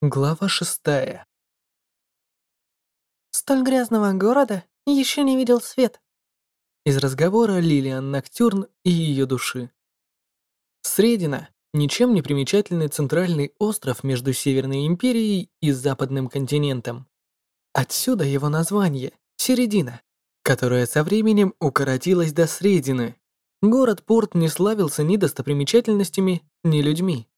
Глава шестая. Столь грязного города еще не видел свет. Из разговора Лилиан Ноктюрн и ее души. Средина – ничем не примечательный центральный остров между Северной империей и Западным континентом. Отсюда его название – Середина, которая со временем укоротилась до Средины. Город-порт не славился ни достопримечательностями, ни людьми.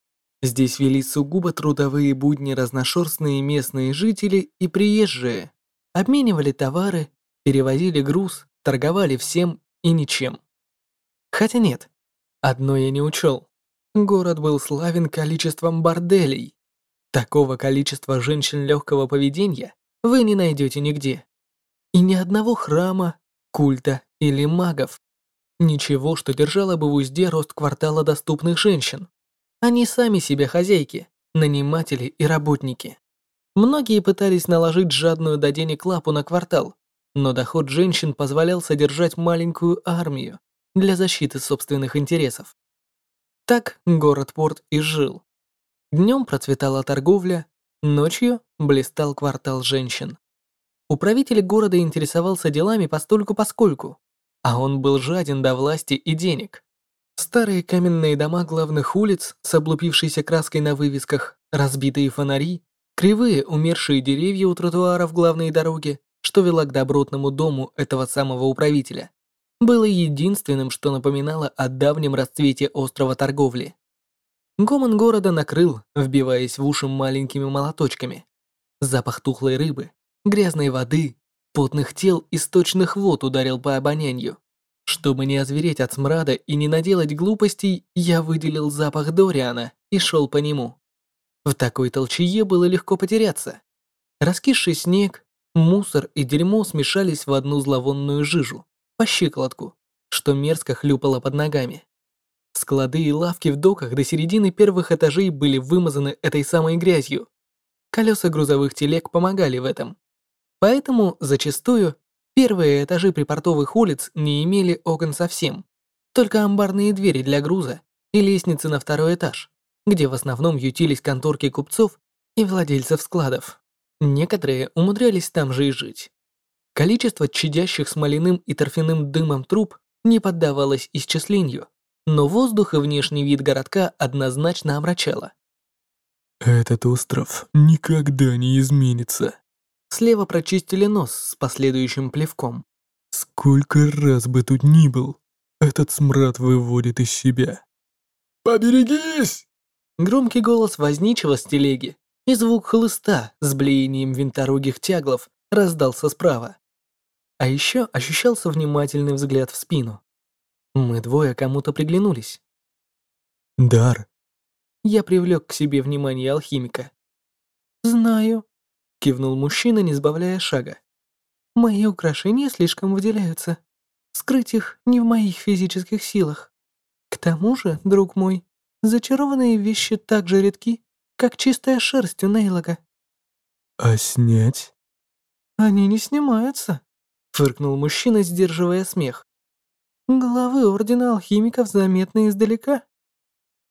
Здесь вели сугубо трудовые будни разношерстные местные жители и приезжие. Обменивали товары, перевозили груз, торговали всем и ничем. Хотя нет, одно я не учел. Город был славен количеством борделей. Такого количества женщин легкого поведения вы не найдете нигде. И ни одного храма, культа или магов. Ничего, что держало бы в узде рост квартала доступных женщин. Они сами себе хозяйки, наниматели и работники. Многие пытались наложить жадную до денег лапу на квартал, но доход женщин позволял содержать маленькую армию для защиты собственных интересов. Так город-порт и жил. Днем процветала торговля, ночью блистал квартал женщин. Управитель города интересовался делами постольку-поскольку, а он был жаден до власти и денег. Старые каменные дома главных улиц с облупившейся краской на вывесках, разбитые фонари, кривые умершие деревья у тротуаров главной дороги, что вела к добротному дому этого самого управителя, было единственным, что напоминало о давнем расцвете острова торговли. Гомон города накрыл, вбиваясь в уши маленькими молоточками. Запах тухлой рыбы, грязной воды, потных тел и сточных вод ударил по обонянию. Чтобы не озвереть от смрада и не наделать глупостей, я выделил запах Дориана и шел по нему. В такой толчее было легко потеряться. Раскисший снег, мусор и дерьмо смешались в одну зловонную жижу, по щиколотку, что мерзко хлюпало под ногами. Склады и лавки в доках до середины первых этажей были вымазаны этой самой грязью. Колеса грузовых телег помогали в этом. Поэтому, зачастую, Первые этажи припортовых улиц не имели окон совсем, только амбарные двери для груза и лестницы на второй этаж, где в основном ютились конторки купцов и владельцев складов. Некоторые умудрялись там же и жить. Количество чадящих смоляным и торфяным дымом труб не поддавалось исчислению, но воздух и внешний вид городка однозначно омрачало. «Этот остров никогда не изменится», Слева прочистили нос с последующим плевком. Сколько раз бы тут ни был, этот смрад выводит из себя. «Поберегись!» Громкий голос возничего с телеги и звук хлыста с блеянием винторогих тяглов раздался справа. А еще ощущался внимательный взгляд в спину. Мы двое кому-то приглянулись. «Дар». Я привлек к себе внимание алхимика. «Знаю», кивнул мужчина, не сбавляя шага. Мои украшения слишком выделяются. Скрыть их не в моих физических силах. К тому же, друг мой, зачарованные вещи так же редки, как чистая шерсть у Нейлога. А снять? Они не снимаются, фыркнул мужчина, сдерживая смех. Главы Ордена Алхимиков заметны издалека.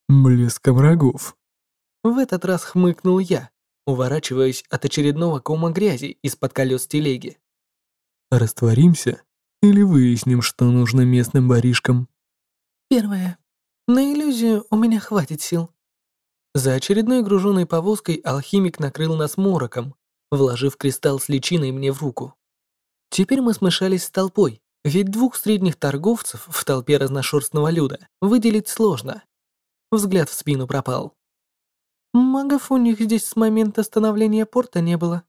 Блеском рогов. В этот раз хмыкнул я уворачиваясь от очередного кома грязи из-под колес телеги. «Растворимся или выясним, что нужно местным воришкам?» «Первое. На иллюзию у меня хватит сил». За очередной груженной повозкой алхимик накрыл нас мороком, вложив кристалл с личиной мне в руку. Теперь мы смешались с толпой, ведь двух средних торговцев в толпе разношерстного люда выделить сложно. Взгляд в спину пропал. Магов у них здесь с момента становления порта не было.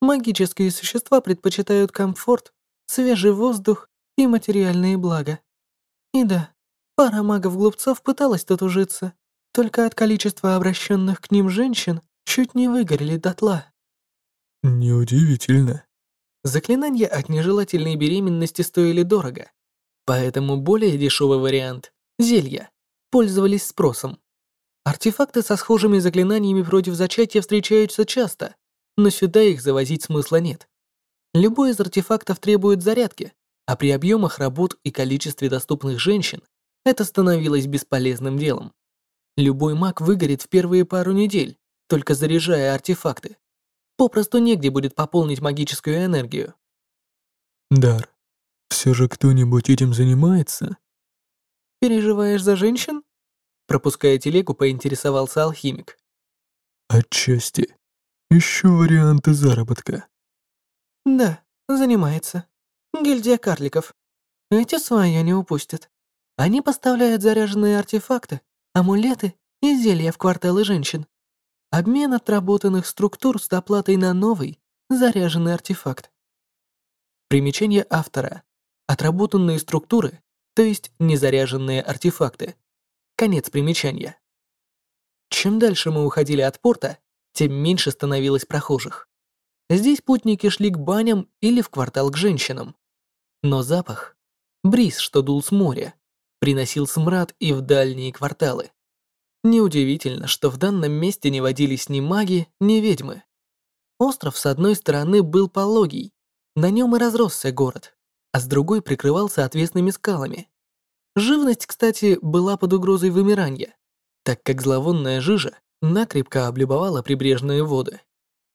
Магические существа предпочитают комфорт, свежий воздух и материальные блага. И да, пара магов-глупцов пыталась тут ужиться, только от количества обращенных к ним женщин чуть не выгорели дотла. Неудивительно. Заклинания от нежелательной беременности стоили дорого, поэтому более дешевый вариант – зелья – пользовались спросом. Артефакты со схожими заклинаниями против зачатия встречаются часто, но сюда их завозить смысла нет. Любой из артефактов требует зарядки, а при объемах работ и количестве доступных женщин это становилось бесполезным делом. Любой маг выгорит в первые пару недель, только заряжая артефакты. Попросту негде будет пополнить магическую энергию. Дар, все же кто-нибудь этим занимается? Переживаешь за женщин? Пропуская телегу, поинтересовался алхимик. Отчасти. Ищу варианты заработка. Да, занимается. Гильдия карликов. Эти свои не упустят. Они поставляют заряженные артефакты, амулеты и зелья в кварталы женщин. Обмен отработанных структур с доплатой на новый, заряженный артефакт. Примечание автора. Отработанные структуры, то есть незаряженные артефакты. Конец примечания. Чем дальше мы уходили от порта, тем меньше становилось прохожих. Здесь путники шли к баням или в квартал к женщинам. Но запах, бриз, что дул с моря, приносил смрад и в дальние кварталы. Неудивительно, что в данном месте не водились ни маги, ни ведьмы. Остров с одной стороны был пологий, на нем и разросся город, а с другой прикрывался отвесными скалами. Живность, кстати, была под угрозой вымирания, так как зловонная жижа накрепко облюбовала прибрежные воды.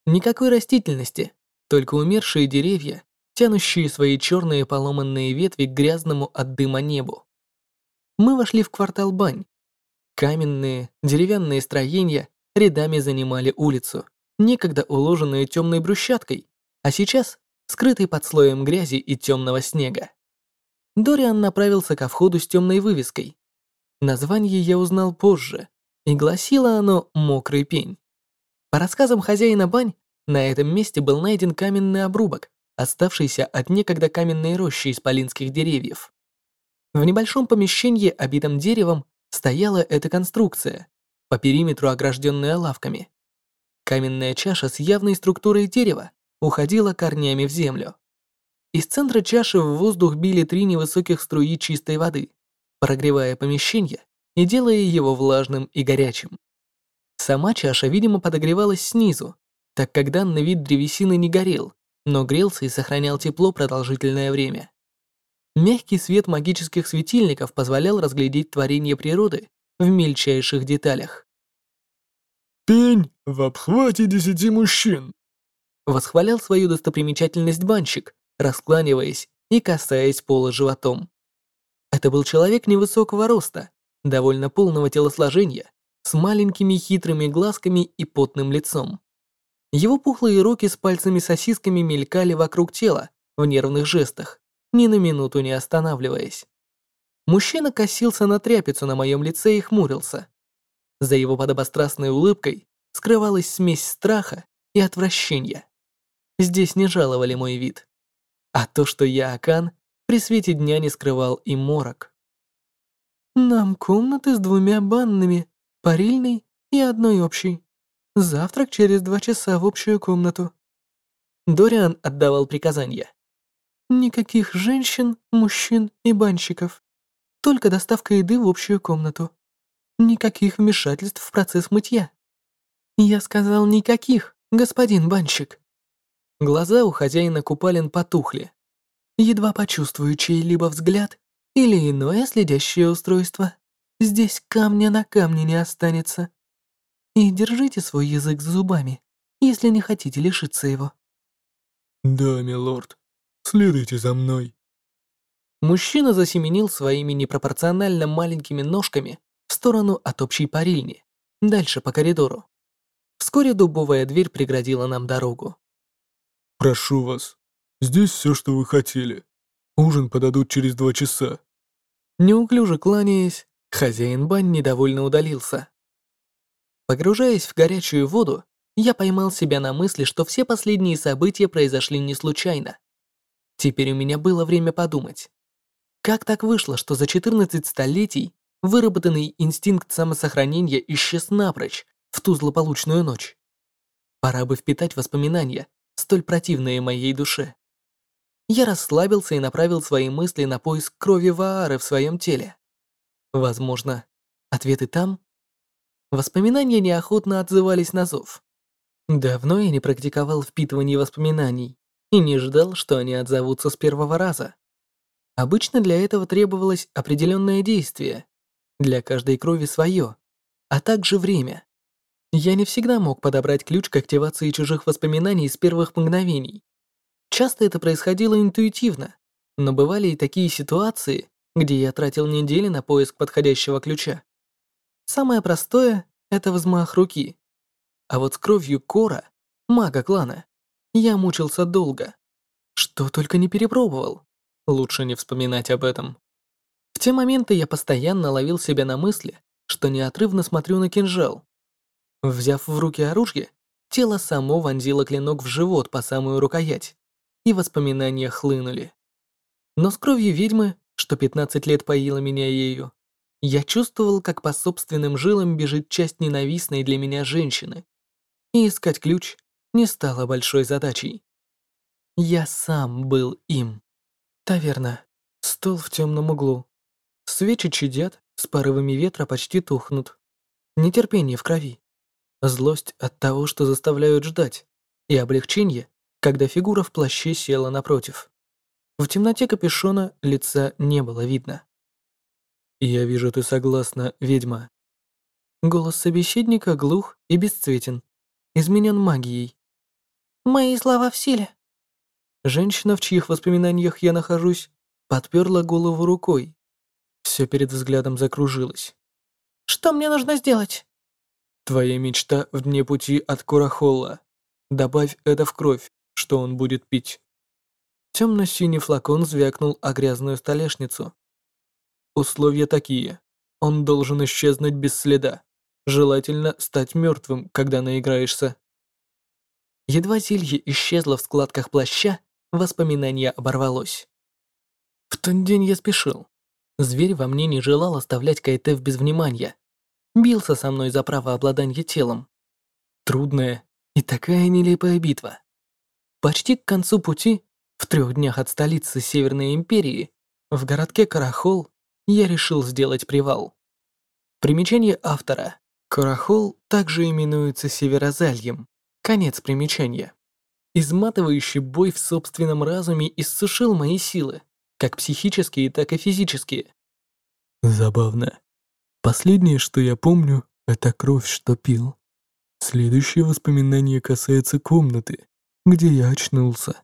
Никакой растительности, только умершие деревья, тянущие свои черные поломанные ветви к грязному от дыма небу. Мы вошли в квартал бань. Каменные, деревянные строения рядами занимали улицу, некогда уложенные темной брусчаткой, а сейчас скрытый под слоем грязи и темного снега. Дориан направился ко входу с темной вывеской. Название я узнал позже, и гласило оно «Мокрый пень». По рассказам хозяина бань, на этом месте был найден каменный обрубок, оставшийся от некогда каменной рощи исполинских деревьев. В небольшом помещении, обитом деревом, стояла эта конструкция, по периметру огражденная лавками. Каменная чаша с явной структурой дерева уходила корнями в землю. Из центра чаши в воздух били три невысоких струи чистой воды, прогревая помещение и делая его влажным и горячим. Сама чаша, видимо, подогревалась снизу, так как данный вид древесины не горел, но грелся и сохранял тепло продолжительное время. Мягкий свет магических светильников позволял разглядеть творение природы в мельчайших деталях. «Пень в обхвате десяти мужчин!» Восхвалял свою достопримечательность банщик, раскланиваясь и касаясь пола животом. Это был человек невысокого роста, довольно полного телосложения, с маленькими хитрыми глазками и потным лицом. Его пухлые руки с пальцами-сосисками мелькали вокруг тела в нервных жестах, ни на минуту не останавливаясь. Мужчина косился на тряпицу на моем лице и хмурился. За его подобострастной улыбкой скрывалась смесь страха и отвращения. Здесь не жаловали мой вид. А то, что я Акан, при свете дня не скрывал и морок. «Нам комнаты с двумя банными, парильной и одной общей. Завтрак через два часа в общую комнату». Дориан отдавал приказания. «Никаких женщин, мужчин и банщиков. Только доставка еды в общую комнату. Никаких вмешательств в процесс мытья». «Я сказал никаких, господин банщик». Глаза у хозяина купалин потухли. Едва почувствую чей-либо взгляд или иное следящее устройство, здесь камня на камне не останется. И держите свой язык за зубами, если не хотите лишиться его. Да, милорд. Следуйте за мной. Мужчина засеменил своими непропорционально маленькими ножками в сторону от общей парильни, дальше по коридору. Вскоре дубовая дверь преградила нам дорогу. «Прошу вас, здесь все, что вы хотели. Ужин подадут через два часа». Неуклюже кланяясь, хозяин бань недовольно удалился. Погружаясь в горячую воду, я поймал себя на мысли, что все последние события произошли не случайно. Теперь у меня было время подумать. Как так вышло, что за 14 столетий выработанный инстинкт самосохранения исчез напрочь в ту злополучную ночь? Пора бы впитать воспоминания, столь противные моей душе. Я расслабился и направил свои мысли на поиск крови Ваары в своем теле. Возможно, ответы там? Воспоминания неохотно отзывались на зов. Давно я не практиковал впитывание воспоминаний и не ждал, что они отзовутся с первого раза. Обычно для этого требовалось определенное действие, для каждой крови свое, а также время. Я не всегда мог подобрать ключ к активации чужих воспоминаний с первых мгновений. Часто это происходило интуитивно, но бывали и такие ситуации, где я тратил недели на поиск подходящего ключа. Самое простое — это взмах руки. А вот с кровью Кора, мага клана, я мучился долго. Что только не перепробовал. Лучше не вспоминать об этом. В те моменты я постоянно ловил себя на мысли, что неотрывно смотрю на кинжал. Взяв в руки оружие, тело само вонзило клинок в живот по самую рукоять, и воспоминания хлынули. Но с кровью ведьмы, что 15 лет поила меня ею, я чувствовал, как по собственным жилам бежит часть ненавистной для меня женщины. И искать ключ не стало большой задачей. Я сам был им. Таверна. Стол в темном углу. Свечи чадят, с порывами ветра почти тухнут. Нетерпение в крови. Злость от того, что заставляют ждать. И облегчение, когда фигура в плаще села напротив. В темноте капюшона лица не было видно. «Я вижу, ты согласна, ведьма». Голос собеседника глух и бесцветен, изменен магией. «Мои слова в силе». Женщина, в чьих воспоминаниях я нахожусь, подперла голову рукой. Все перед взглядом закружилось. «Что мне нужно сделать?» «Твоя мечта в дне пути от Курахолла. Добавь это в кровь, что он будет пить». Темно-синий флакон звякнул о грязную столешницу. Условия такие. Он должен исчезнуть без следа. Желательно стать мертвым, когда наиграешься. Едва зелье исчезло в складках плаща, воспоминание оборвалось. В тот день я спешил. Зверь во мне не желал оставлять Кайтев без внимания. Бился со мной за право обладания телом. Трудная и такая нелепая битва. Почти к концу пути в трех днях от столицы Северной Империи, в городке Карахол, я решил сделать привал. Примечание автора. Карахол также именуется Северозальем. Конец примечания. Изматывающий бой в собственном разуме иссушил мои силы, как психические, так и физические. Забавно. Последнее, что я помню, это кровь, что пил. Следующее воспоминание касается комнаты, где я очнулся.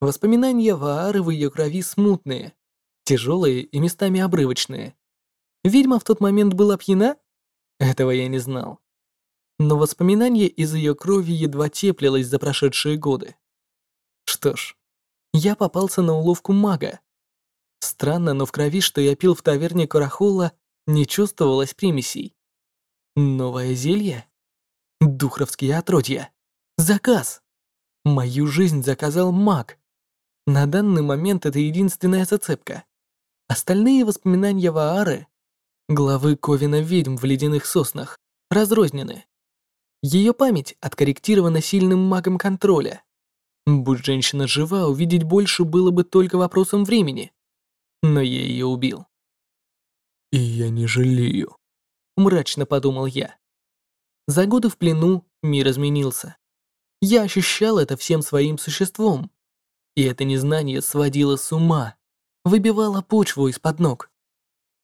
Воспоминания Ваары в ее крови смутные, тяжелые и местами обрывочные. Ведьма в тот момент была пьяна? Этого я не знал. Но воспоминание из ее крови едва теплилось за прошедшие годы. Что ж, я попался на уловку мага. Странно, но в крови, что я пил в таверне Карахола, не чувствовалось примесей. Новое зелье? Духровские отродья. Заказ. Мою жизнь заказал маг. На данный момент это единственная зацепка. Остальные воспоминания Ваары, главы Ковина ведьм в ледяных соснах, разрознены. Ее память откорректирована сильным магом контроля. Будь женщина жива, увидеть больше было бы только вопросом времени. Но я ее убил. И я не жалею. Мрачно подумал я. За годы в плену мир изменился. Я ощущал это всем своим существом. И это незнание сводило с ума, выбивало почву из-под ног.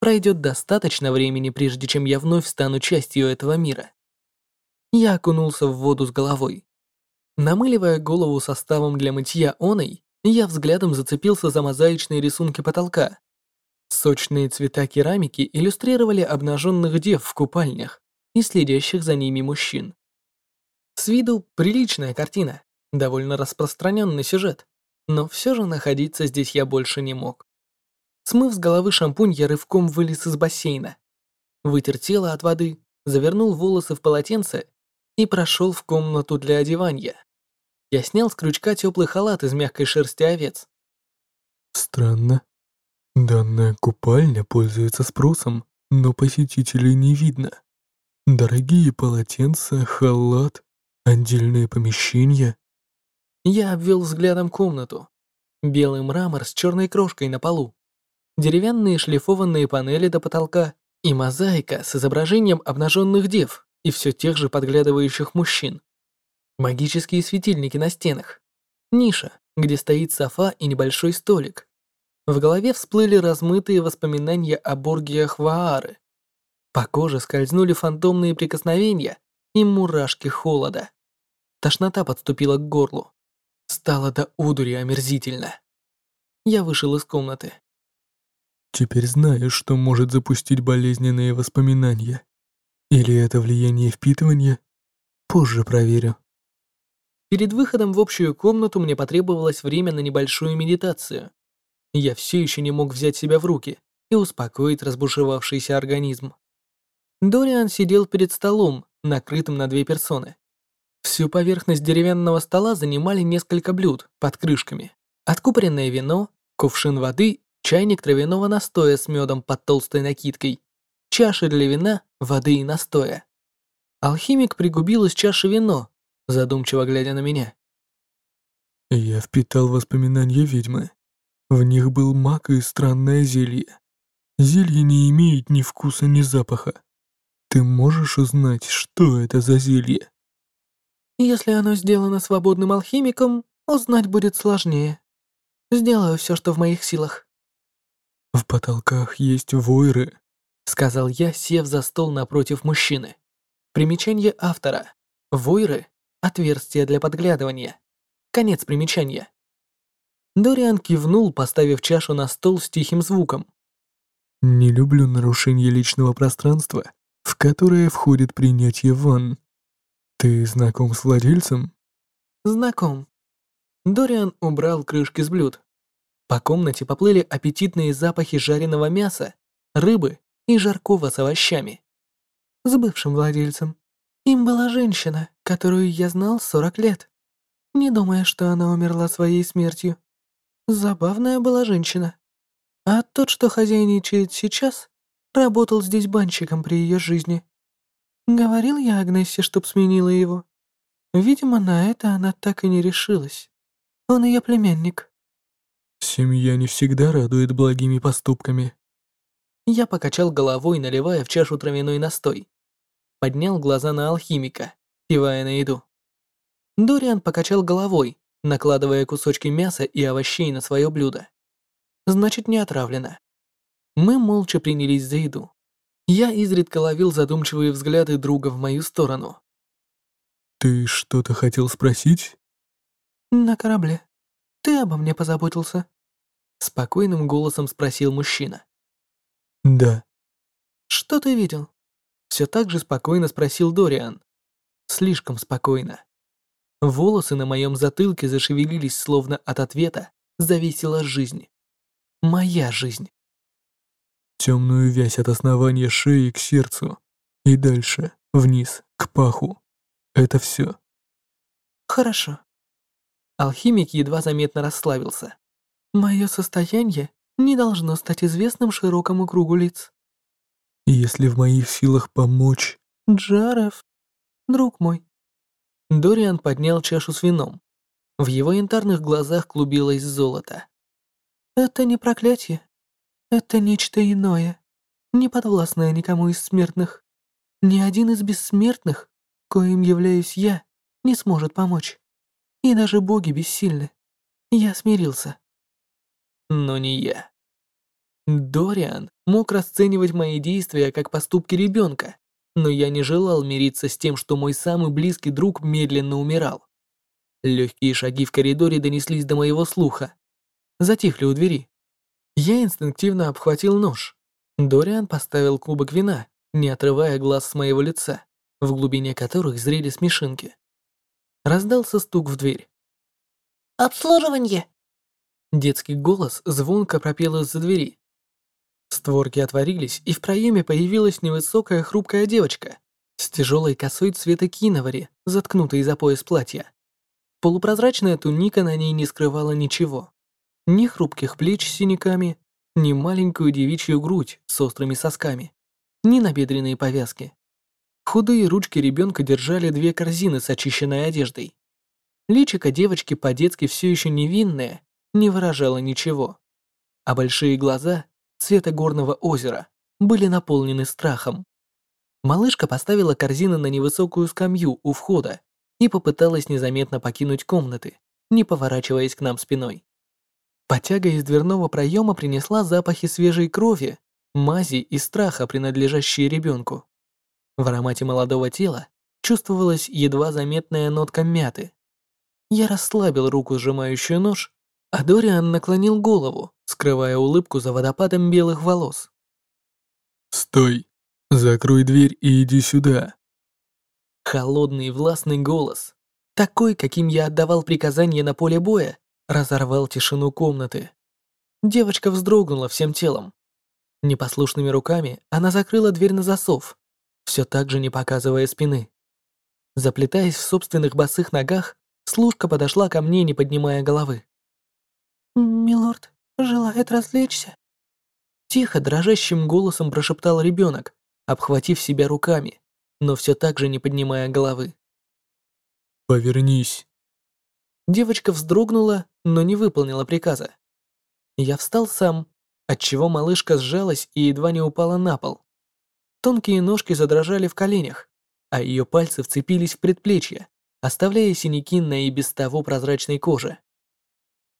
Пройдет достаточно времени, прежде чем я вновь стану частью этого мира. Я окунулся в воду с головой. Намыливая голову составом для мытья оной, я взглядом зацепился за мозаичные рисунки потолка. Сочные цвета керамики иллюстрировали обнаженных дев в купальнях и следящих за ними мужчин. С виду приличная картина, довольно распространенный сюжет но все же находиться здесь я больше не мог. Смыв с головы шампунь, я рывком вылез из бассейна. Вытер тело от воды, завернул волосы в полотенце и прошел в комнату для одевания. Я снял с крючка теплый халат из мягкой шерсти овец. Странно. Данная купальня пользуется спросом, но посетителей не видно. Дорогие полотенца, халат, отдельное помещение. Я обвел взглядом комнату. Белый мрамор с черной крошкой на полу. Деревянные шлифованные панели до потолка и мозаика с изображением обнаженных дев и все тех же подглядывающих мужчин. Магические светильники на стенах. Ниша, где стоит софа и небольшой столик. В голове всплыли размытые воспоминания о Боргиях Ваары. По коже скользнули фантомные прикосновения, и мурашки холода. Тошнота подступила к горлу. Стало до удури омерзительно. Я вышел из комнаты. Теперь знаю, что может запустить болезненные воспоминания. Или это влияние впитывания? Позже проверю. Перед выходом в общую комнату мне потребовалось время на небольшую медитацию. Я все еще не мог взять себя в руки и успокоить разбушевавшийся организм. Дориан сидел перед столом, накрытым на две персоны. Всю поверхность деревянного стола занимали несколько блюд под крышками. Откупоренное вино, кувшин воды, чайник травяного настоя с медом под толстой накидкой, чаша для вина, воды и настоя. Алхимик пригубил из чаши вино, задумчиво глядя на меня. Я впитал воспоминания ведьмы. В них был мак и странное зелье. Зелье не имеет ни вкуса, ни запаха. Ты можешь узнать, что это за зелье? Если оно сделано свободным алхимиком, узнать будет сложнее. Сделаю все, что в моих силах. В потолках есть войры, сказал я, сев за стол напротив мужчины. Примечание автора. Войры — отверстие для подглядывания. Конец примечания. Дориан кивнул, поставив чашу на стол с тихим звуком. «Не люблю нарушение личного пространства, в которое входит принятие ванн. Ты знаком с владельцем?» «Знаком». Дориан убрал крышки с блюд. По комнате поплыли аппетитные запахи жареного мяса, рыбы и жаркого с овощами. С бывшим владельцем. Им была женщина, которую я знал 40 лет. Не думая, что она умерла своей смертью. Забавная была женщина. А тот, что хозяйничает сейчас, работал здесь банщиком при ее жизни. Говорил я Агнессе, чтоб сменила его. Видимо, на это она так и не решилась. Он ее племянник. Семья не всегда радует благими поступками. Я покачал головой, наливая в чашу травяной настой. Поднял глаза на алхимика, кивая на еду. Дориан покачал головой, накладывая кусочки мяса и овощей на свое блюдо. Значит, не отравлено. Мы молча принялись за еду. Я изредка ловил задумчивые взгляды друга в мою сторону. «Ты что-то хотел спросить?» «На корабле. Ты обо мне позаботился?» Спокойным голосом спросил мужчина. «Да». «Что ты видел?» Все так же спокойно спросил Дориан. Слишком спокойно. Волосы на моем затылке зашевелились, словно от ответа зависела жизнь. Моя жизнь. Темную вязь от основания шеи к сердцу. И дальше, вниз, к паху. Это все. Хорошо. Алхимик едва заметно расслабился. Мое состояние не должно стать известным широкому кругу лиц. Если в моих силах помочь... Джаров, друг мой, Дориан поднял чашу с вином. В его янтарных глазах клубилось золото. «Это не проклятие. Это нечто иное, не подвластное никому из смертных. Ни один из бессмертных, коим являюсь я, не сможет помочь. И даже боги бессильны. Я смирился». Но не я. Дориан мог расценивать мои действия как поступки ребенка, но я не желал мириться с тем, что мой самый близкий друг медленно умирал. Легкие шаги в коридоре донеслись до моего слуха. Затихли у двери. Я инстинктивно обхватил нож. Дориан поставил кубок вина, не отрывая глаз с моего лица, в глубине которых зрели смешинки. Раздался стук в дверь. «Обслуживание!» Детский голос звонко пропел из-за двери. Створки отворились, и в проеме появилась невысокая хрупкая девочка с тяжелой косой цвета киновари, заткнутой за пояс платья. Полупрозрачная туника на ней не скрывала ничего. Ни хрупких плеч с синяками, ни маленькую девичью грудь с острыми сосками, ни набедренные повязки. Худые ручки ребенка держали две корзины с очищенной одеждой. Личико девочки по-детски все еще невинное, не выражало ничего. А большие глаза цвета горного озера были наполнены страхом. Малышка поставила корзину на невысокую скамью у входа и попыталась незаметно покинуть комнаты, не поворачиваясь к нам спиной. Потяга из дверного проема принесла запахи свежей крови, мази и страха, принадлежащие ребенку. В аромате молодого тела чувствовалась едва заметная нотка мяты. Я расслабил руку, сжимающую нож, а Дориан наклонил голову, скрывая улыбку за водопадом белых волос. «Стой! Закрой дверь и иди сюда!» Холодный властный голос, такой, каким я отдавал приказания на поле боя, разорвал тишину комнаты. Девочка вздрогнула всем телом. Непослушными руками она закрыла дверь на засов, все так же не показывая спины. Заплетаясь в собственных босых ногах, служка подошла ко мне, не поднимая головы. «Милорд желает развлечься?» Тихо, дрожащим голосом прошептал ребенок, обхватив себя руками, но все так же не поднимая головы. «Повернись!» Девочка вздрогнула, но не выполнила приказа. Я встал сам, отчего малышка сжалась и едва не упала на пол. Тонкие ножки задрожали в коленях, а ее пальцы вцепились в предплечье, оставляя синяки на и без того прозрачной коже.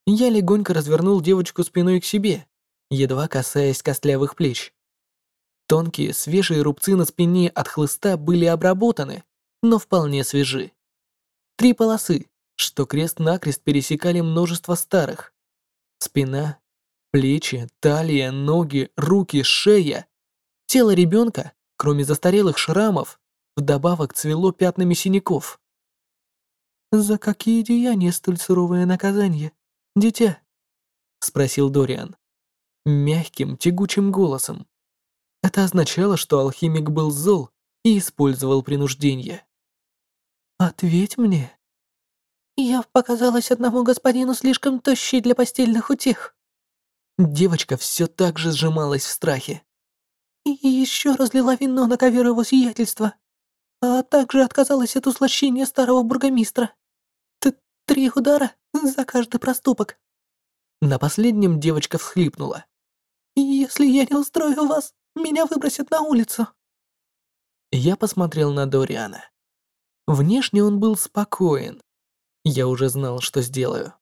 Я легонько развернул девочку спиной к себе, едва касаясь костлявых плеч. Тонкие, свежие рубцы на спине от хлыста были обработаны, но вполне свежи. Три полосы, что крест-накрест пересекали множество старых. Спина, плечи, талия, ноги, руки, шея. Тело ребенка, кроме застарелых шрамов, вдобавок цвело пятнами синяков. «За какие деяния столь суровое наказание?» «Дитя?» — спросил Дориан. Мягким, тягучим голосом. Это означало, что алхимик был зол и использовал принуждение. «Ответь мне». «Я показалась одному господину слишком тощей для постельных утех». Девочка все так же сжималась в страхе. «И еще разлила вино на ковер его сиятельства, а также отказалась от услощения старого бургомистра. Три удара за каждый проступок. На последнем девочка всхлипнула. «Если я не устрою вас, меня выбросят на улицу». Я посмотрел на Дориана. Внешне он был спокоен. Я уже знал, что сделаю.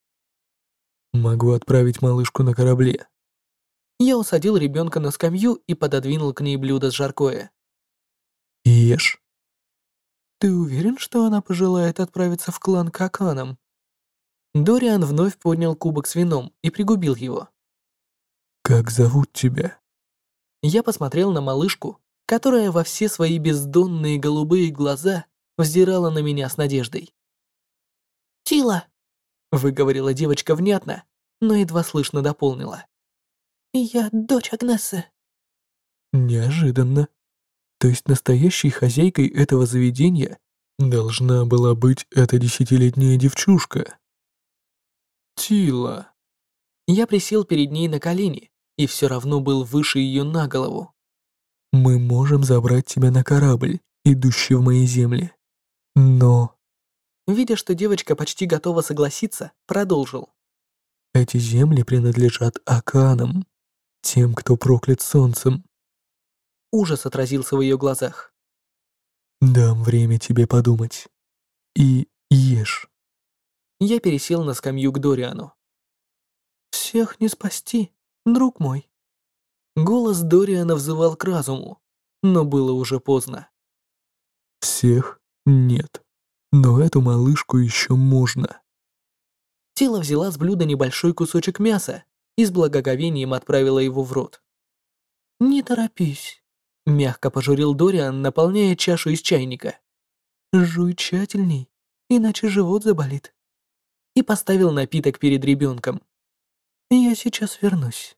«Могу отправить малышку на корабле». Я усадил ребенка на скамью и пододвинул к ней блюдо с жаркое. «Ешь». «Ты уверен, что она пожелает отправиться в клан Каканом?» Дориан вновь поднял кубок с вином и пригубил его. «Как зовут тебя?» Я посмотрел на малышку, которая во все свои бездонные голубые глаза взирала на меня с надеждой. «Тила!» — выговорила девочка внятно, но едва слышно дополнила. «Я дочь Агнессы». «Неожиданно. То есть настоящей хозяйкой этого заведения должна была быть эта десятилетняя девчушка?» Тила. Я присел перед ней на колени и все равно был выше ее на голову. Мы можем забрать тебя на корабль, идущий в мои земли. Но... Видя, что девочка почти готова согласиться, продолжил. Эти земли принадлежат Аканам, тем, кто проклят солнцем. Ужас отразился в ее глазах. Дам время тебе подумать. И ешь. Я пересел на скамью к Дориану. «Всех не спасти, друг мой». Голос Дориана взывал к разуму, но было уже поздно. «Всех нет, но эту малышку еще можно». Тело взяла с блюда небольшой кусочек мяса и с благоговением отправила его в рот. «Не торопись», — мягко пожурил Дориан, наполняя чашу из чайника. «Жуй тщательней, иначе живот заболит» и поставил напиток перед ребенком. «Я сейчас вернусь».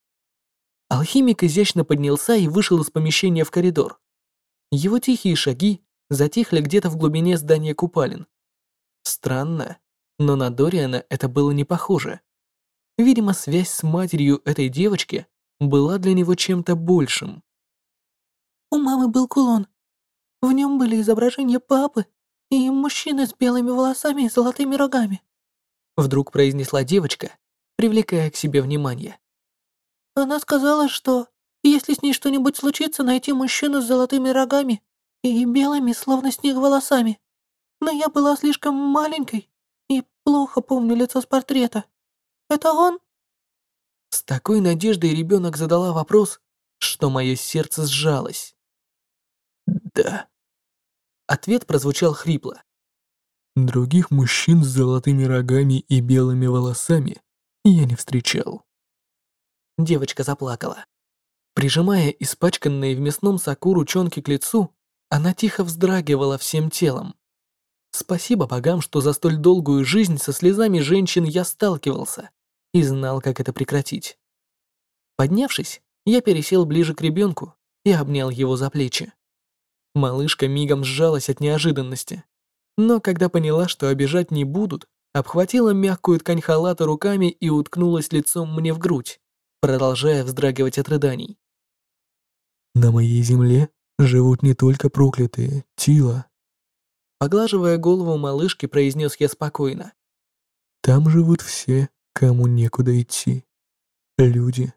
Алхимик изящно поднялся и вышел из помещения в коридор. Его тихие шаги затихли где-то в глубине здания купалин. Странно, но на Дориана это было не похоже. Видимо, связь с матерью этой девочки была для него чем-то большим. «У мамы был кулон. В нем были изображения папы и мужчины с белыми волосами и золотыми рогами. Вдруг произнесла девочка, привлекая к себе внимание. Она сказала, что если с ней что-нибудь случится, найти мужчину с золотыми рогами и белыми, словно снег, волосами. Но я была слишком маленькой и плохо помню лицо с портрета. Это он? С такой надеждой ребенок задала вопрос, что мое сердце сжалось. Да. Ответ прозвучал хрипло. Других мужчин с золотыми рогами и белыми волосами я не встречал. Девочка заплакала. Прижимая испачканные в мясном соку ручонки к лицу, она тихо вздрагивала всем телом. Спасибо богам, что за столь долгую жизнь со слезами женщин я сталкивался и знал, как это прекратить. Поднявшись, я пересел ближе к ребенку и обнял его за плечи. Малышка мигом сжалась от неожиданности, но когда поняла, что обижать не будут, обхватила мягкую ткань халата руками и уткнулась лицом мне в грудь, продолжая вздрагивать от рыданий. «На моей земле живут не только проклятые, Тила», Поглаживая голову малышки, произнес я спокойно. «Там живут все, кому некуда идти. Люди,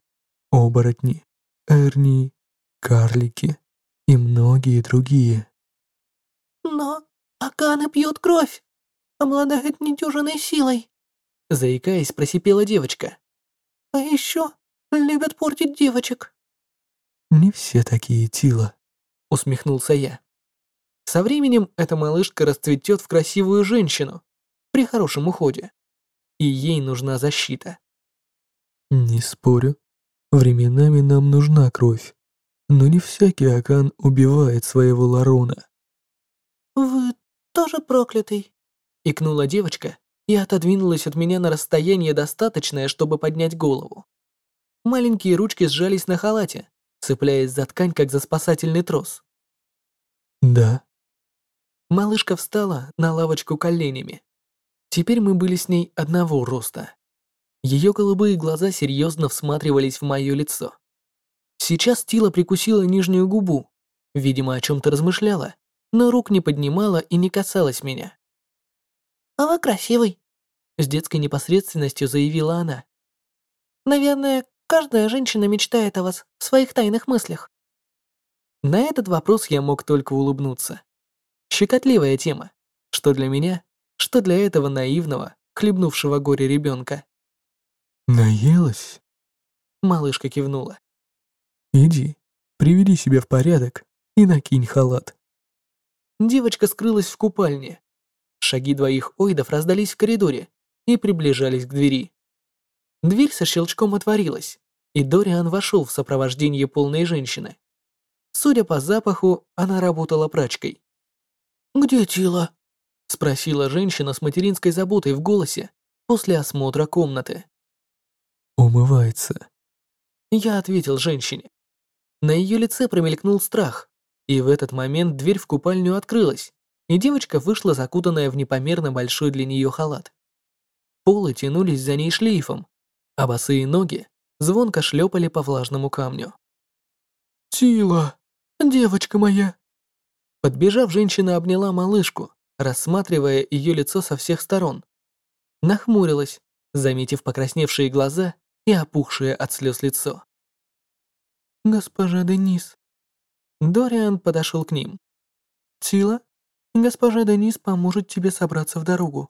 оборотни, эрни, карлики и многие другие». «Но Акана пьет кровь, обладает недюжиной силой», заикаясь, просипела девочка. «А еще любят портить девочек». «Не все такие, Тила», усмехнулся я. Со временем эта малышка расцветет в красивую женщину при хорошем уходе, и ей нужна защита. Не спорю, временами нам нужна кровь, но не всякий Акан убивает своего Ларона. Вы тоже проклятый, икнула девочка и отодвинулась от меня на расстояние достаточное, чтобы поднять голову. Маленькие ручки сжались на халате, цепляясь за ткань, как за спасательный трос. Да, Малышка встала на лавочку коленями. Теперь мы были с ней одного роста. Ее голубые глаза серьезно всматривались в мое лицо. Сейчас Тила прикусила нижнюю губу, видимо, о чем-то размышляла, но рук не поднимала и не касалась меня. «А вы красивый», — с детской непосредственностью заявила она. «Наверное, каждая женщина мечтает о вас в своих тайных мыслях». На этот вопрос я мог только улыбнуться. Щекотливая тема, что для меня, что для этого наивного, хлебнувшего горе ребенка. «Наелась?» Малышка кивнула. «Иди, приведи себя в порядок и накинь халат». Девочка скрылась в купальне. Шаги двоих ойдов раздались в коридоре и приближались к двери. Дверь со щелчком отворилась, и Дориан вошел в сопровождении полной женщины. Судя по запаху, она работала прачкой. «Где Тила?» — спросила женщина с материнской заботой в голосе после осмотра комнаты. «Умывается». Я ответил женщине. На ее лице промелькнул страх, и в этот момент дверь в купальню открылась, и девочка вышла закутанная в непомерно большой для нее халат. Полы тянулись за ней шлейфом, а босые ноги звонко шлепали по влажному камню. «Тила, девочка моя!» Подбежав, женщина обняла малышку, рассматривая ее лицо со всех сторон. Нахмурилась, заметив покрасневшие глаза и опухшее от слез лицо. «Госпожа Денис». Дориан подошел к ним. «Тила, госпожа Денис поможет тебе собраться в дорогу.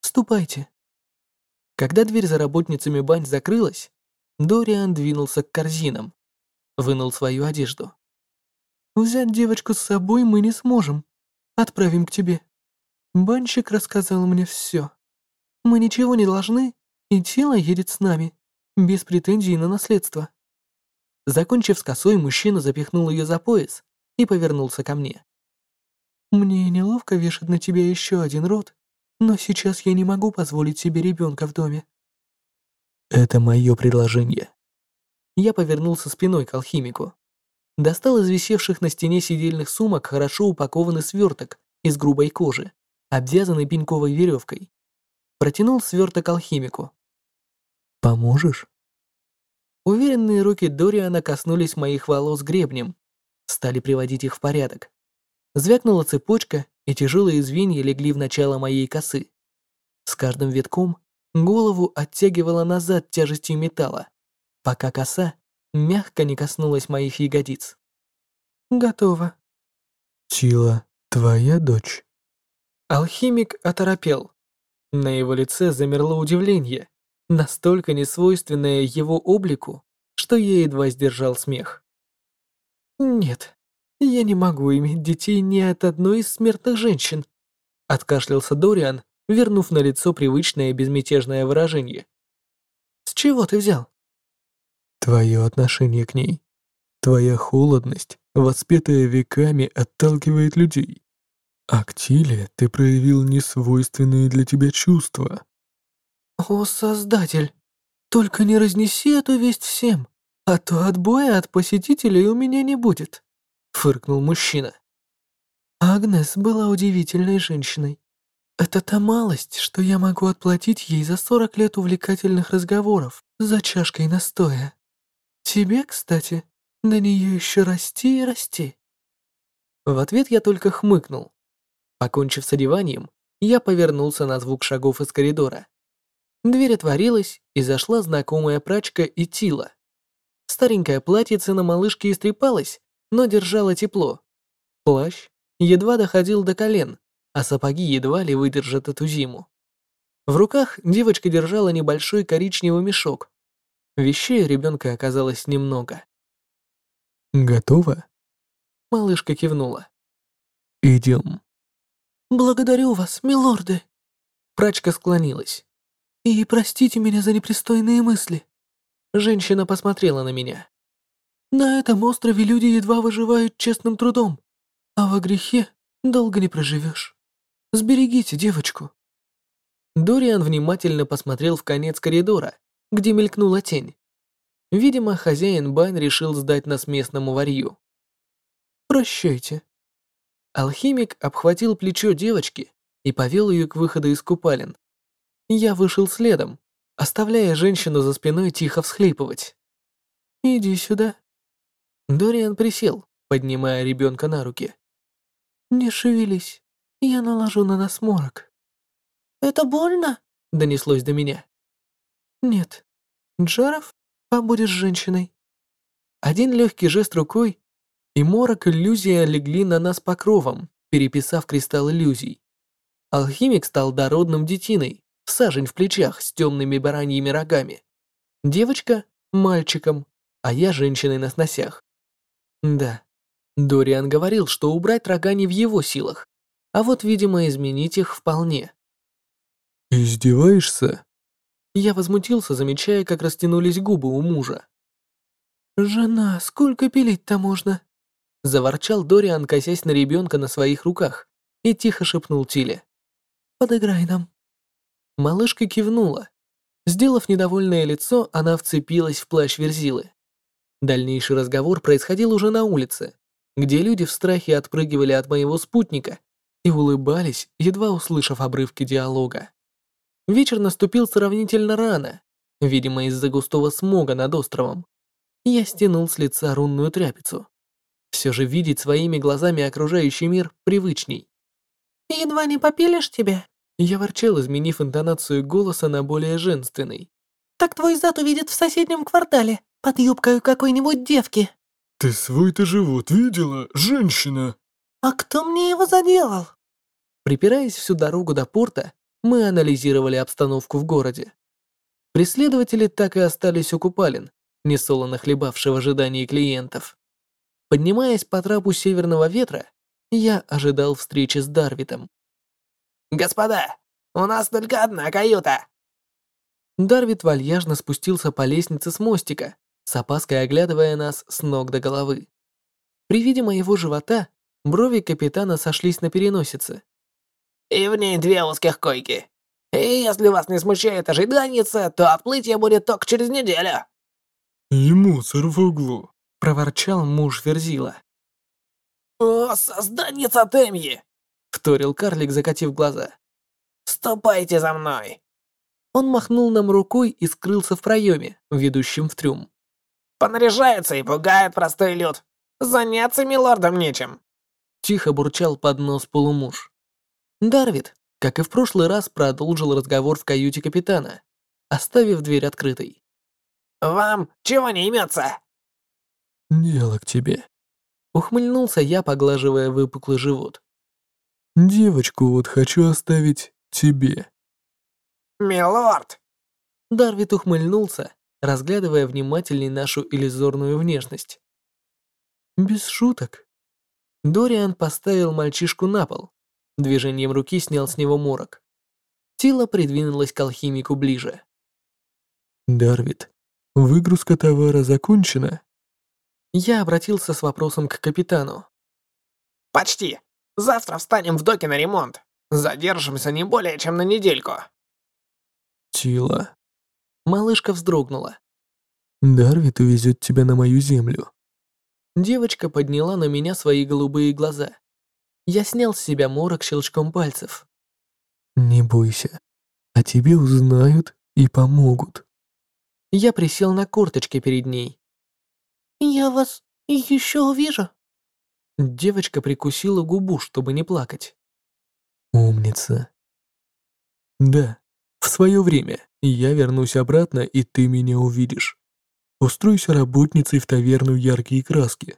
Ступайте». Когда дверь за работницами бань закрылась, Дориан двинулся к корзинам, вынул свою одежду. Взять девочку с собой мы не сможем. Отправим к тебе. Банщик рассказал мне все. Мы ничего не должны, и тело едет с нами, без претензий на наследство». Закончив с косой, мужчина запихнул ее за пояс и повернулся ко мне. «Мне неловко вешать на тебя еще один род, но сейчас я не могу позволить себе ребенка в доме». «Это мое предложение». Я повернулся спиной к алхимику достал из висевших на стене сидельных сумок хорошо упакованный сверток из грубой кожи, обвязанный пеньковой веревкой. Протянул сверток алхимику. «Поможешь?» Уверенные руки Дориана коснулись моих волос гребнем, стали приводить их в порядок. Звякнула цепочка, и тяжелые звенья легли в начало моей косы. С каждым витком голову оттягивала назад тяжестью металла, пока коса мягко не коснулась моих ягодиц. «Готово». «Тила, твоя дочь?» Алхимик оторопел. На его лице замерло удивление, настолько несвойственное его облику, что я едва сдержал смех. «Нет, Я не могу иметь детей ни от одной из смертных женщин. Откашлялся Дориан, вернув на лицо привычное безмятежное выражение. С чего ты взял? Твое отношение к ней. Твоя холодность, воспетая веками, отталкивает людей. А к Тиле ты проявил несвойственные для тебя чувства. О, Создатель, только не разнеси эту весть всем, а то отбоя от посетителей у меня не будет, фыркнул мужчина. Агнес была удивительной женщиной. Это та малость, что я могу отплатить ей за 40 лет увлекательных разговоров за чашкой настоя. Тебе, кстати, на нее еще расти и расти. В ответ я только хмыкнул. Покончив с одеванием, я повернулся на звук шагов из коридора. Дверь отворилась, и зашла знакомая прачка и Тила. Старенькое платьице на малышке истрепалось, но держало тепло. Плащ едва доходил до колен, а сапоги едва ли выдержат эту зиму. В руках девочка держала небольшой коричневый мешок. Вещей ребенка оказалось немного. Готово? Малышка кивнула. Идем. Благодарю вас, милорды. Прачка склонилась. И простите меня за непристойные мысли. Женщина посмотрела на меня. На этом острове люди едва выживают честным трудом, а во грехе долго не проживешь. Сберегите девочку. Дориан внимательно посмотрел в конец коридора, где мелькнула тень. Видимо, хозяин Байн решил сдать нас местному варью. «Прощайте». Алхимик обхватил плечо девочки и повел ее к выходу из купалин. Я вышел следом, оставляя женщину за спиной тихо всхлипывать. «Иди сюда». Дориан присел, поднимая ребенка на руки. «Не шевелись, я наложу на нас морок». «Это больно?» — донеслось до меня. «Нет. Джаров побудешь женщиной». Один легкий жест рукой, и морок иллюзия легли на нас покровом, переписав кристалл иллюзий. Алхимик стал дородным детиной, сажень в плечах с темными бараньими рогами. Девочка — мальчиком, а я женщиной на сносях. Да, Дориан говорил, что убрать рога не в его силах, а вот, видимо, изменить их вполне. «Издеваешься?» Я возмутился, замечая, как растянулись губы у мужа. «Жена, сколько пилить-то можно?» Заворчал Дориан, косясь на ребенка на своих руках, и тихо шепнул Тиле. «Подыграй нам». Малышка кивнула. Сделав недовольное лицо, она вцепилась в плащ Верзилы. Дальнейший разговор происходил уже на улице, где люди в страхе отпрыгивали от моего спутника и улыбались, едва услышав обрывки диалога. Вечер наступил сравнительно рано, видимо из-за густого смога над островом. Я стянул с лица рунную тряпицу. Все же видеть своими глазами окружающий мир привычней. «Едва не попилишь тебе?» Я ворчал, изменив интонацию голоса на более женственный. «Так твой зад увидит в соседнем квартале, под юбкой какой-нибудь девки». «Ты свой-то живот видела, женщина?» «А кто мне его заделал?» Припираясь всю дорогу до порта, мы анализировали обстановку в городе. Преследователи так и остались у купалин, несолоно хлебавшие в ожидании клиентов. Поднимаясь по трапу северного ветра, я ожидал встречи с Дарвитом. «Господа, у нас только одна каюта!» Дарвит вальяжно спустился по лестнице с мостика, с опаской оглядывая нас с ног до головы. При виде моего живота брови капитана сошлись на переносице. И в ней две узких койки. И если вас не смущает ожиданица, то отплытие будет только через неделю». «И мусор в углу», — проворчал муж Верзила. «О, созданница Темьи!» — вторил карлик, закатив глаза. «Ступайте за мной!» Он махнул нам рукой и скрылся в проеме, ведущем в трюм. «Понаряжается и пугает простой люд. Заняться милордом нечем!» Тихо бурчал под нос полумуж. Дарвид, как и в прошлый раз, продолжил разговор в каюте капитана, оставив дверь открытой. «Вам чего не имется?» «Дело к тебе», — ухмыльнулся я, поглаживая выпуклый живот. «Девочку вот хочу оставить тебе». «Милорд!» Дарвид ухмыльнулся, разглядывая внимательней нашу иллюзорную внешность. «Без шуток. Дориан поставил мальчишку на пол. Движением руки снял с него морок. Тело придвинулось к алхимику ближе. Дарвид, выгрузка товара закончена? Я обратился с вопросом к капитану. Почти. Завтра встанем в доке на ремонт. Задержимся не более чем на недельку. Тила. Малышка вздрогнула. Дарвид увезет тебя на мою землю. Девочка подняла на меня свои голубые глаза. Я снял с себя морок щелчком пальцев. Не бойся. О тебе узнают и помогут. Я присел на корточки перед ней. «Я вас еще увижу?» Девочка прикусила губу, чтобы не плакать. Умница. Да, в свое время я вернусь обратно, и ты меня увидишь. Устройся работницей в таверну яркие краски.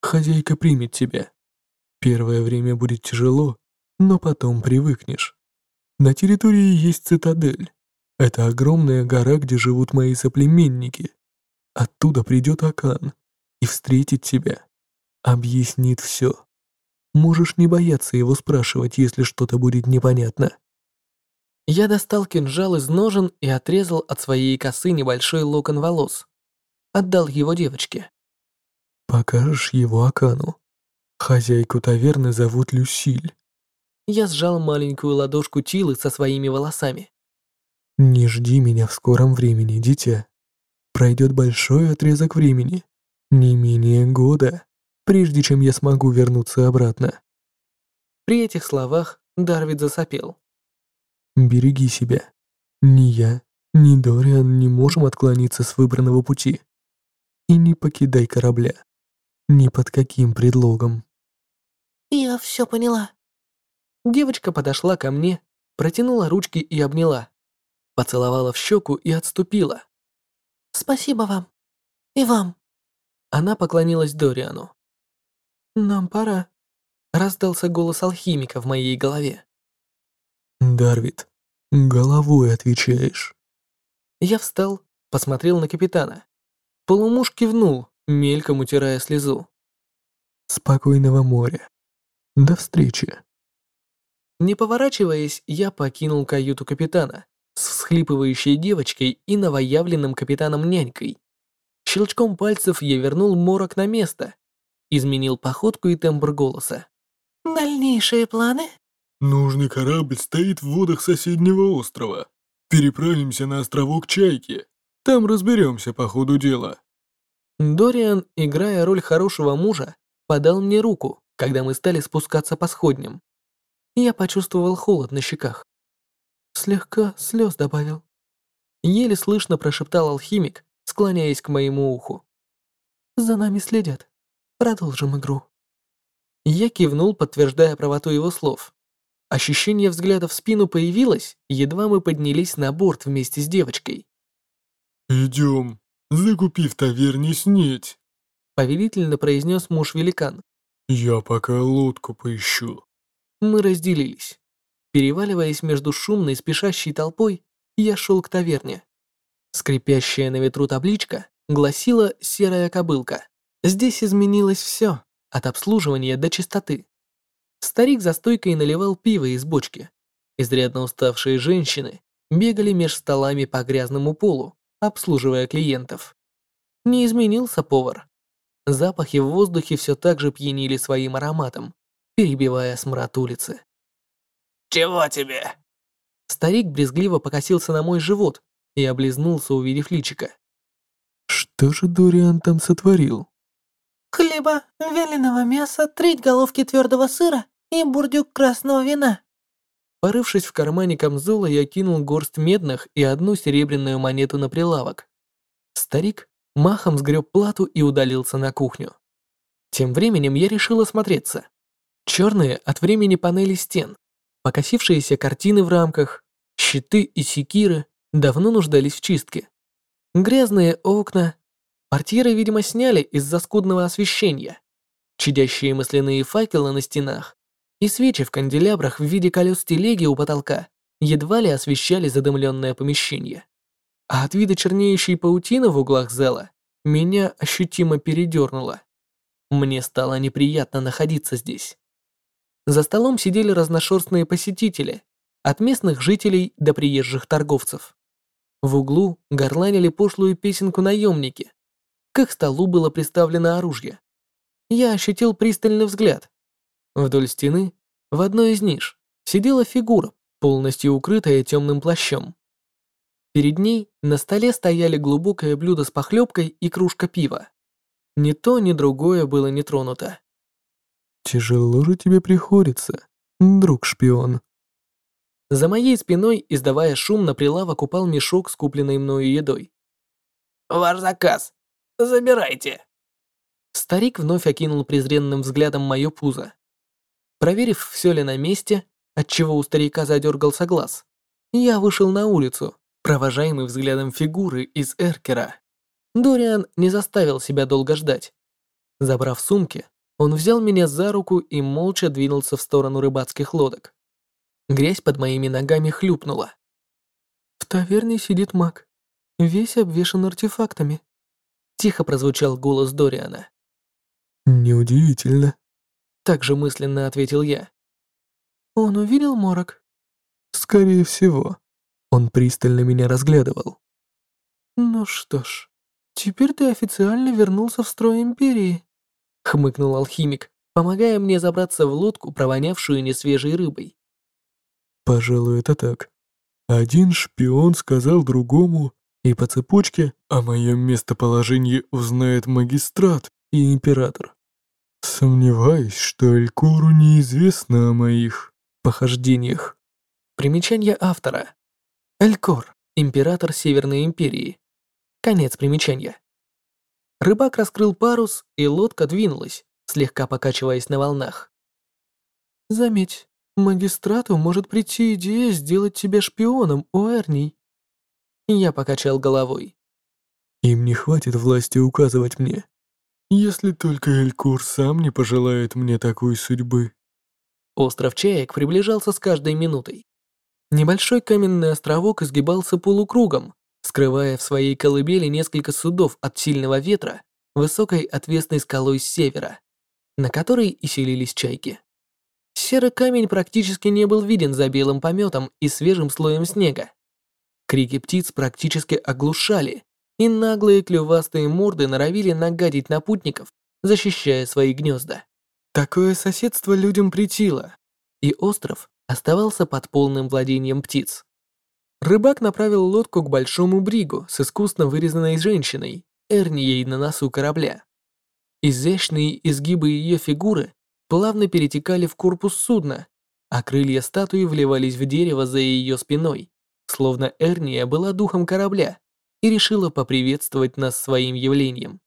Хозяйка примет тебя. Первое время будет тяжело, но потом привыкнешь. На территории есть цитадель. Это огромная гора, где живут мои соплеменники. Оттуда придет Акан и встретит тебя. Объяснит все. Можешь не бояться его спрашивать, если что-то будет непонятно. Я достал кинжал из ножен и отрезал от своей косы небольшой локон волос отдал его девочке. «Покажешь его Акану. Хозяйку таверны зовут Люсиль». Я сжал маленькую ладошку Тилы со своими волосами. «Не жди меня в скором времени, дитя. Пройдет большой отрезок времени, не менее года, прежде чем я смогу вернуться обратно». При этих словах Дарвид засопел. «Береги себя. Ни я, ни Дориан не можем отклониться с выбранного пути и не покидай корабля. Ни под каким предлогом. Я все поняла. Девочка подошла ко мне, протянула ручки и обняла. Поцеловала в щеку и отступила. Спасибо вам. И вам. Она поклонилась Дориану. «Нам пора», — раздался голос алхимика в моей голове. «Дарвид, головой отвечаешь». Я встал, посмотрел на капитана. Полумуж кивнул, мельком утирая слезу. «Спокойного моря. До встречи». Не поворачиваясь, я покинул каюту капитана с всхлипывающей девочкой и новоявленным капитаном-нянькой. Щелчком пальцев я вернул морок на место, изменил походку и тембр голоса. «Дальнейшие планы?» «Нужный корабль стоит в водах соседнего острова. Переправимся на островок Чайки. Там разберемся по ходу дела». Дориан, играя роль хорошего мужа, подал мне руку, когда мы стали спускаться по сходням. Я почувствовал холод на щеках. Слегка слез добавил. Еле слышно прошептал алхимик, склоняясь к моему уху. «За нами следят. Продолжим игру». Я кивнул, подтверждая правоту его слов. Ощущение взгляда в спину появилось, едва мы поднялись на борт вместе с девочкой. «Идем, закупи в таверне снеть», — повелительно произнес муж-великан. «Я пока лодку поищу». Мы разделились. Переваливаясь между шумной, спешащей толпой, я шел к таверне. Скрипящая на ветру табличка гласила «Серая кобылка». Здесь изменилось все, от обслуживания до чистоты. Старик за стойкой наливал пиво из бочки. Изрядно уставшие женщины бегали меж столами по грязному полу, обслуживая клиентов. Не изменился повар. Запахи в воздухе все так же пьянили своим ароматом, перебивая смрад улицы. «Чего тебе?» Старик брезгливо покосился на мой живот и облизнулся, увидев личика. «Что же Дориан там сотворил?» «Хлеба, вяленого мяса, треть головки твердого сыра и бурдюк красного вина», Порывшись в кармане камзола, я кинул горсть медных и одну серебряную монету на прилавок. Старик махом сгреб плату и удалился на кухню. Тем временем я решил осмотреться. Черные от времени панели стен, покосившиеся картины в рамках, щиты и секиры давно нуждались в чистке. Грязные окна. Портьеры, видимо, сняли из-за скудного освещения. Чадящие масляные факелы на стенах и свечи в канделябрах в виде колес телеги у потолка едва ли освещали задымленное помещение. А от вида чернеющей паутины в углах зала меня ощутимо передернуло. Мне стало неприятно находиться здесь. За столом сидели разношерстные посетители, от местных жителей до приезжих торговцев. В углу горланили пошлую песенку наемники. К их столу было приставлено оружие. Я ощутил пристальный взгляд. Вдоль стены, в одной из ниш, сидела фигура, полностью укрытая темным плащом. Перед ней на столе стояли глубокое блюдо с похлебкой и кружка пива. Ни то, ни другое было не тронуто. «Тяжело же тебе приходится, друг-шпион», за моей спиной, издавая шум, на прилавок упал мешок с купленной мною едой. «Ваш заказ. Забирайте». Старик вновь окинул презренным взглядом мое пузо. Проверив, все ли на месте, отчего у старика задергался глаз, я вышел на улицу, провожаемый взглядом фигуры из Эркера. Дориан не заставил себя долго ждать. Забрав сумки, он взял меня за руку и молча двинулся в сторону рыбацких лодок. Грязь под моими ногами хлюпнула. «В таверне сидит маг, весь обвешан артефактами», тихо прозвучал голос Дориана. «Неудивительно», также мысленно ответил я. «Он увидел морок?» «Скорее всего». Он пристально меня разглядывал. «Ну что ж, теперь ты официально вернулся в строй Империи», хмыкнул алхимик, помогая мне забраться в лодку, провонявшую несвежей рыбой. Пожалуй, это так. Один шпион сказал другому, и по цепочке о моем местоположении узнает магистрат и император. Сомневаюсь, что Элькору неизвестно о моих похождениях. Примечание автора. Элькор, император Северной империи. Конец примечания. Рыбак раскрыл парус, и лодка двинулась, слегка покачиваясь на волнах. «Заметь, Магистрату может прийти идея сделать тебя шпионом у Эрней. Я покачал головой. Им не хватит власти указывать мне. Если только Элькур сам не пожелает мне такой судьбы. Остров Чаек приближался с каждой минутой. Небольшой каменный островок изгибался полукругом, скрывая в своей колыбели несколько судов от сильного ветра высокой отвесной скалой с севера, на которой и селились чайки. Серый камень практически не был виден за белым пометом и свежим слоем снега. Крики птиц практически оглушали, и наглые клювастые морды норовили нагадить на путников, защищая свои гнезда. Такое соседство людям притило, и остров оставался под полным владением птиц. Рыбак направил лодку к большому бригу с искусно вырезанной женщиной, Эрнией на носу корабля. Изящные изгибы ее фигуры плавно перетекали в корпус судна, а крылья статуи вливались в дерево за ее спиной, словно Эрния была духом корабля и решила поприветствовать нас своим явлением.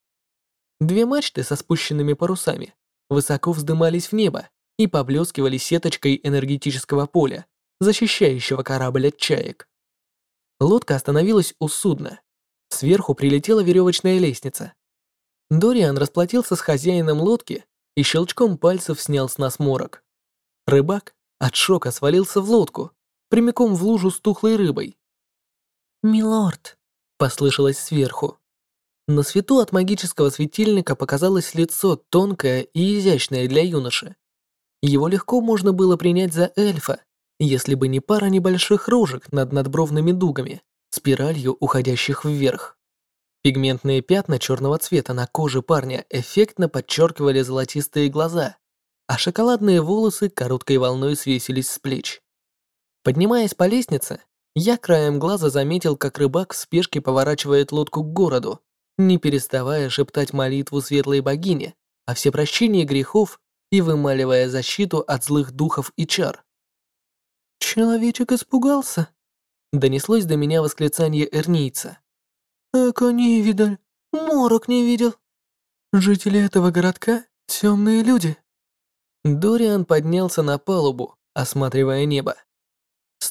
Две мачты со спущенными парусами высоко вздымались в небо и поблескивали сеточкой энергетического поля, защищающего корабль от чаек. Лодка остановилась у судна. Сверху прилетела веревочная лестница. Дориан расплатился с хозяином лодки и щелчком пальцев снял с нас морок. Рыбак от шока свалился в лодку, прямиком в лужу с тухлой рыбой. «Милорд», — послышалось сверху. На свету от магического светильника показалось лицо тонкое и изящное для юноши. Его легко можно было принять за эльфа, если бы не пара небольших рожек над надбровными дугами, спиралью уходящих вверх. Пигментные пятна черного цвета на коже парня эффектно подчеркивали золотистые глаза, а шоколадные волосы короткой волной свесились с плеч. Поднимаясь по лестнице, я краем глаза заметил, как рыбак в спешке поворачивает лодку к городу, не переставая шептать молитву светлой богине о всепрощении грехов и вымаливая защиту от злых духов и чар. «Человечек испугался», — донеслось до меня восклицание эрнийца. Эко не видел, морок не видел. Жители этого городка — темные люди. Дориан поднялся на палубу, осматривая небо.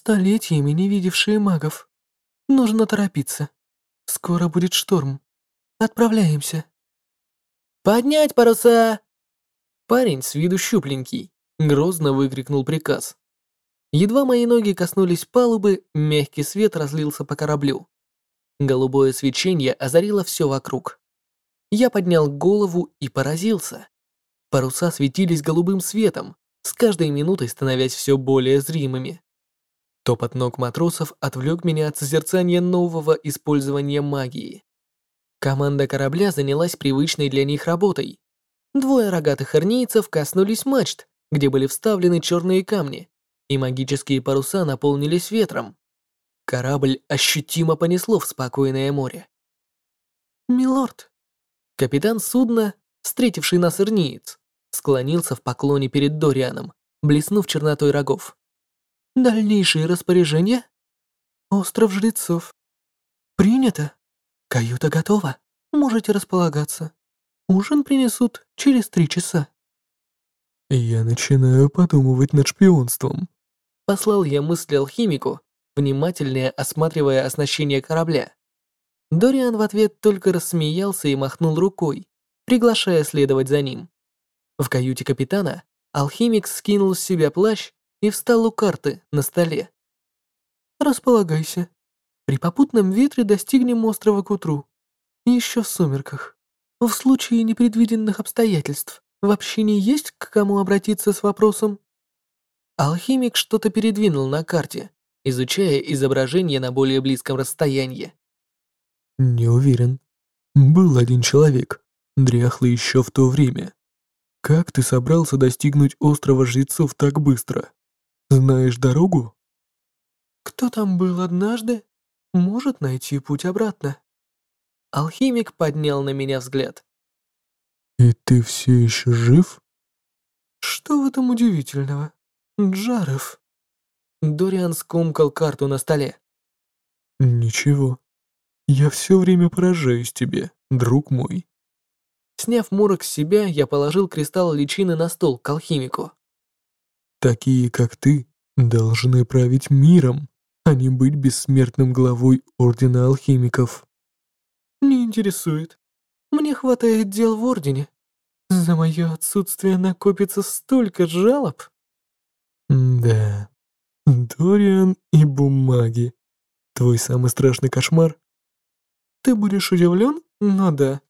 Столетиями не видевшие магов. Нужно торопиться. Скоро будет шторм. Отправляемся. «Поднять паруса!» Парень с виду щупленький, грозно выкрикнул приказ. Едва мои ноги коснулись палубы, мягкий свет разлился по кораблю. Голубое свечение озарило все вокруг. Я поднял голову и поразился, Паруса светились голубым светом, с каждой минутой становясь все более зримыми. Топот ног матросов отвлек меня от созерцания нового использования магии. Команда корабля занялась привычной для них работой. Двое рогатых арнейцев коснулись мачт, где были вставлены черные камни, и магические паруса наполнились ветром. Корабль ощутимо понесло в спокойное море. «Милорд!» Капитан судна, встретивший нас арниец, склонился в поклоне перед Дорианом, блеснув чернотой рогов. «Дальнейшие распоряжения?» «Остров жрецов». «Принято. Каюта готова. Можете располагаться. Ужин принесут через три часа». «Я начинаю подумывать над шпионством», — послал я мысли алхимику, внимательнее осматривая оснащение корабля. Дориан в ответ только рассмеялся и махнул рукой, приглашая следовать за ним. В каюте капитана алхимик скинул с себя плащ и встал у карты на столе. «Располагайся. При попутном ветре достигнем острова к утру. Еще в сумерках. В случае непредвиденных обстоятельств в общине есть к кому обратиться с вопросом?» Алхимик что-то передвинул на карте, изучая изображение на более близком расстоянии. «Не уверен. Был один человек, дряхлый еще в то время. Как ты собрался достигнуть острова жрецов так быстро? Знаешь дорогу?» «Кто там был однажды, может найти путь обратно». Алхимик поднял на меня взгляд. «И ты все еще жив?» «Что в этом удивительного, Джаров?» Дориан скомкал карту на столе. «Ничего. Я все время поражаюсь тебе, друг мой». Сняв морок с себя, я положил кристалл личины на стол к алхимику. Такие, как ты, должны править миром, а не быть бессмертным главой Ордена Алхимиков. Не интересует. Мне хватает дел в Ордене. За мое отсутствие накопится столько жалоб. Да. Дориан и бумаги. Твой самый страшный кошмар? Ты будешь удивлен, но да.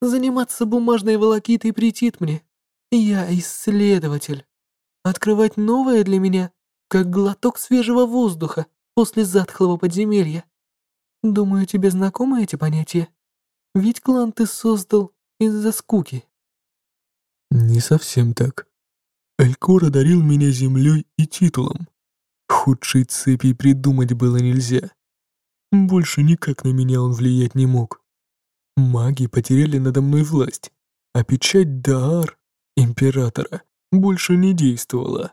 Заниматься бумажной волокитой претит мне. Я исследователь. Открывать новое для меня, как глоток свежего воздуха после затхлого подземелья. Думаю, тебе знакомы эти понятия? Ведь клан ты создал из-за скуки. Не совсем так. Элькор одарил меня землей и титулом. Худшей цепи придумать было нельзя. Больше никак на меня он влиять не мог. Маги потеряли надо мной власть, а печать Даар, императора, больше не действовала.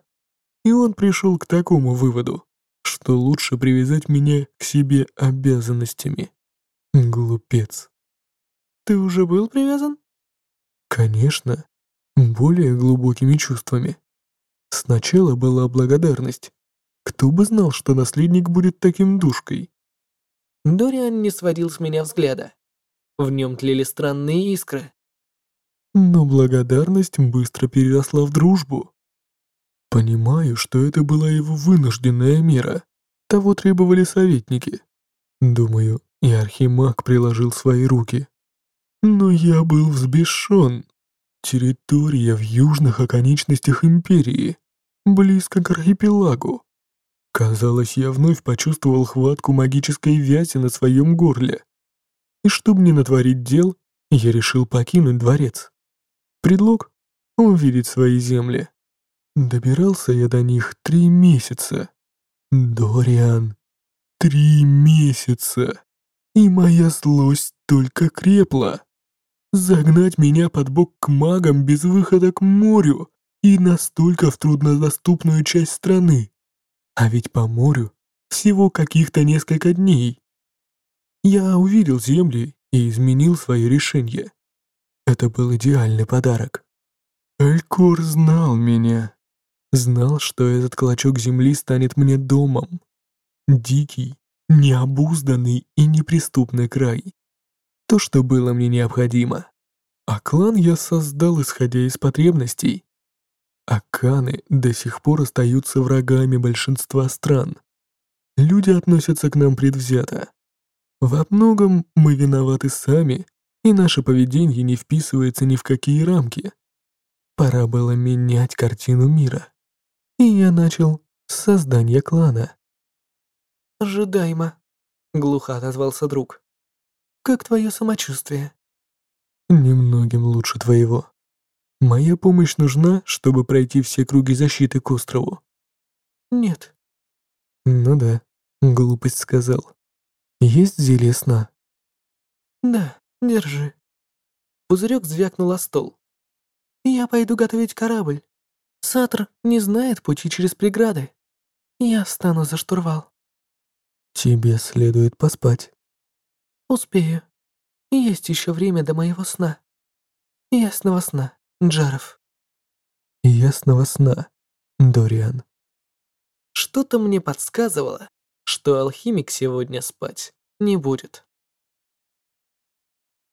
И он пришел к такому выводу, что лучше привязать меня к себе обязанностями. Глупец. Ты уже был привязан? Конечно, более глубокими чувствами. Сначала была благодарность. Кто бы знал, что наследник будет таким душкой? Дориан не сводил с меня взгляда. В нем тлели странные искры. Но благодарность быстро переросла в дружбу. Понимаю, что это была его вынужденная мера. Того требовали советники. Думаю, и Архимаг приложил свои руки. Но я был взбешен. Территория в южных оконечностях Империи, близко к архипелагу. Казалось, я вновь почувствовал хватку магической вязи на своем горле. И чтобы не натворить дел, я решил покинуть дворец. Предлог — увидеть свои земли. Добирался я до них три месяца. Дориан, три месяца. И моя злость только крепла. Загнать меня под бок к магам без выхода к морю и настолько в труднодоступную часть страны. А ведь по морю всего каких-то несколько дней. Я увидел земли и изменил свое решение. Это был идеальный подарок. Элькор знал меня. Знал, что этот клочок земли станет мне домом. Дикий, необузданный и неприступный край. То, что было мне необходимо. А клан я создал, исходя из потребностей. Аканы до сих пор остаются врагами большинства стран. Люди относятся к нам предвзято. Во многом мы виноваты сами, и наше поведение не вписывается ни в какие рамки. Пора было менять картину мира. И я начал с создания клана. «Ожидаемо», — глухо отозвался друг. «Как твое самочувствие?» «Немногим лучше твоего. Моя помощь нужна, чтобы пройти все круги защиты к острову». «Нет». «Ну да, глупость сказал. Есть зелье сна?» «Да, держи». Пузырек звякнул о стол. «Я пойду готовить корабль. Сатр не знает пути через преграды. Я встану за штурвал». «Тебе следует поспать». «Успею. Есть еще время до моего сна. Ясного сна, Джаров». «Ясного сна, Дориан». Что-то мне подсказывало, что алхимик сегодня спать не будет.